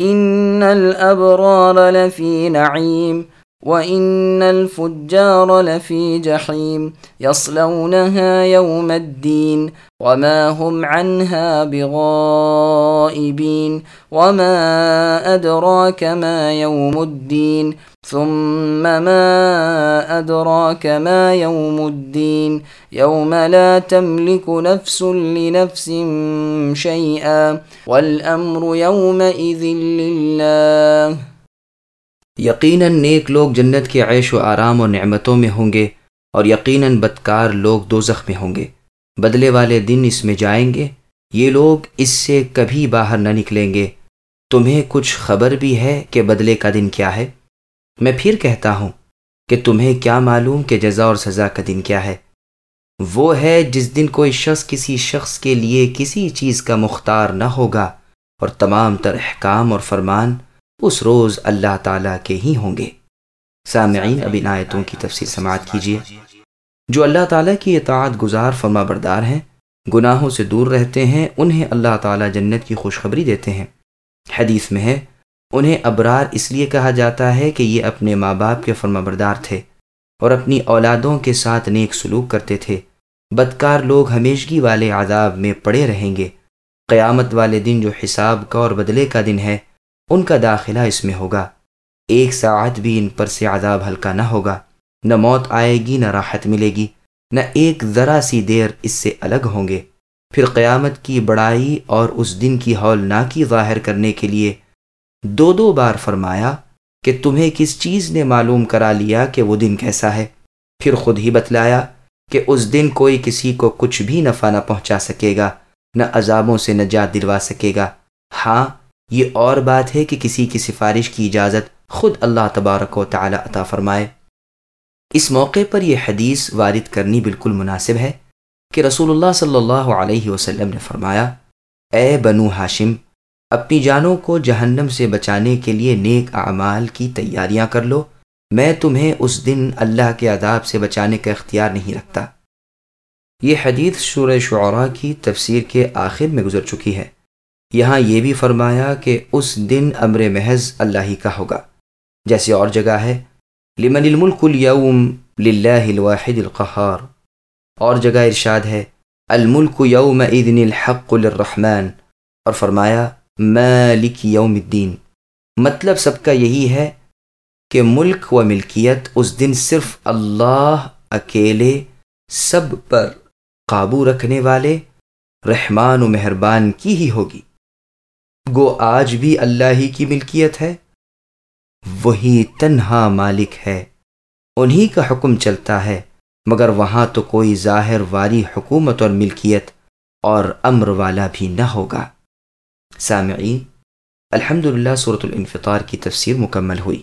ان الابرار لفی نعیم وان الفجار لفی جحیم يصلونها يوم الدين وما هم عنها بغائبين وما أدراك ما يوم الدين ثم ما أدراك ما يوم الدين يوم لا تملك نفس لنفس شيئا والأمر يومئذ لله یقیناً نیک لوگ جنت کے عیش و آرام اور نعمتوں میں ہوں گے اور یقیناً بدکار لوگ دو میں ہوں گے۔ بدلے والے دن اس میں جائیں گے۔ یہ لوگ اس سے کبھی باہر نہ نکلیں گے۔ تمہیں کچھ خبر بھی ہے کہ بدلے کا دن کیا ہے؟ میں پھر کہتا ہوں کہ تمہیں کیا معلوم کہ جزا اور سزا کا دن کیا ہے۔ وہ ہے جس دن کوئی شخص کسی شخص کے لیے کسی چیز کا مختار نہ ہوگا اور تمام تر احکام اور فرمان اس روز اللہ تعالیٰ کے ہی ہوں گے۔ سامعین، اب ان آیتوں کی تفصیل سماعت کیجیے۔ جو اللہ تعالیٰ کی اطاعت گزار فرما بردار ہیں، گناہوں سے دور رہتے ہیں، انہیں اللہ تعالیٰ جنت کی خوشخبری دیتے ہیں۔ حدیث میں ہے انہیں ابرار اس لیے کہا جاتا ہے کہ یہ اپنے ماں باپ کے فرما بردار تھے اور اپنی اولادوں کے ساتھ نیک سلوک کرتے تھے۔ بدکار لوگ ہمیشگی والے عذاب میں پڑے رہیں گے۔ قیامت والے دن جو حساب کا اور بدلے کا دن ہے، ان کا داخلہ اس میں ہوگا۔ ایک ساعت بھی ان پر سے عذاب ہلکا نہ ہوگا۔ نہ موت آئے گی، نہ راحت ملے گی۔ نہ ایک ذرا سی دیر اس سے الگ ہوں گے۔ پھر قیامت کی بڑائی اور اس دن کی ہولناکی ظاہر کرنے کے لیے دو دو بار فرمایا کہ تمہیں کس چیز نے معلوم کرا لیا کہ وہ دن کیسا ہے؟ پھر خود ہی بتلایا کہ اس دن کوئی کسی کو کچھ بھی نفع نہ پہنچا سکے گا، نہ عذابوں سے نجات دلوا سکے گا۔ ہاں یہ اور بات ہے کہ کسی کی سفارش کی اجازت خود اللہ تبارک و تعالی عطا فرمائے۔ اس موقع پر یہ حدیث وارد کرنی بالکل مناسب ہے کہ رسول اللہ صلی اللہ علیہ وسلم نے فرمایا، اے بنو ہاشم اپنی جانوں کو جہنم سے بچانے کے لیے نیک اعمال کی تیاریاں کر لو۔ میں تمہیں اس دن اللہ کے عذاب سے بچانے کا اختیار نہیں رکھتا۔ یہ حدیث شور شعراء کی تفسیر کے آخر میں گزر چکی ہے۔ یہاں یہ بھی فرمایا کہ اس دن امر محض اللہ ہی کا ہوگا۔ جیسے اور جگہ ہے۔ لمن الملک اليوم للہ الواحد القہار۔ اور جگہ ارشاد ہے۔ الملک یوم الحق للرحمن۔ اور فرمایا مالک یوم الدین۔ مطلب سب کا یہی ہے کہ ملک و ملکیت اس دن صرف اللہ اکیلے، سب پر قابو رکھنے والے، رحمان و مہربان کی ہی ہوگی۔ گو آج بھی اللہ ہی کی ملکیت ہے، وہی تنہا مالک ہے۔ انہی کا حکم چلتا ہے، مگر وہاں تو کوئی ظاہر واری حکومت اور ملکیت اور امر والا بھی نہ ہوگا۔ سامعین الحمد للہ صورت الانفطار کی تفسیر مکمل ہوئی۔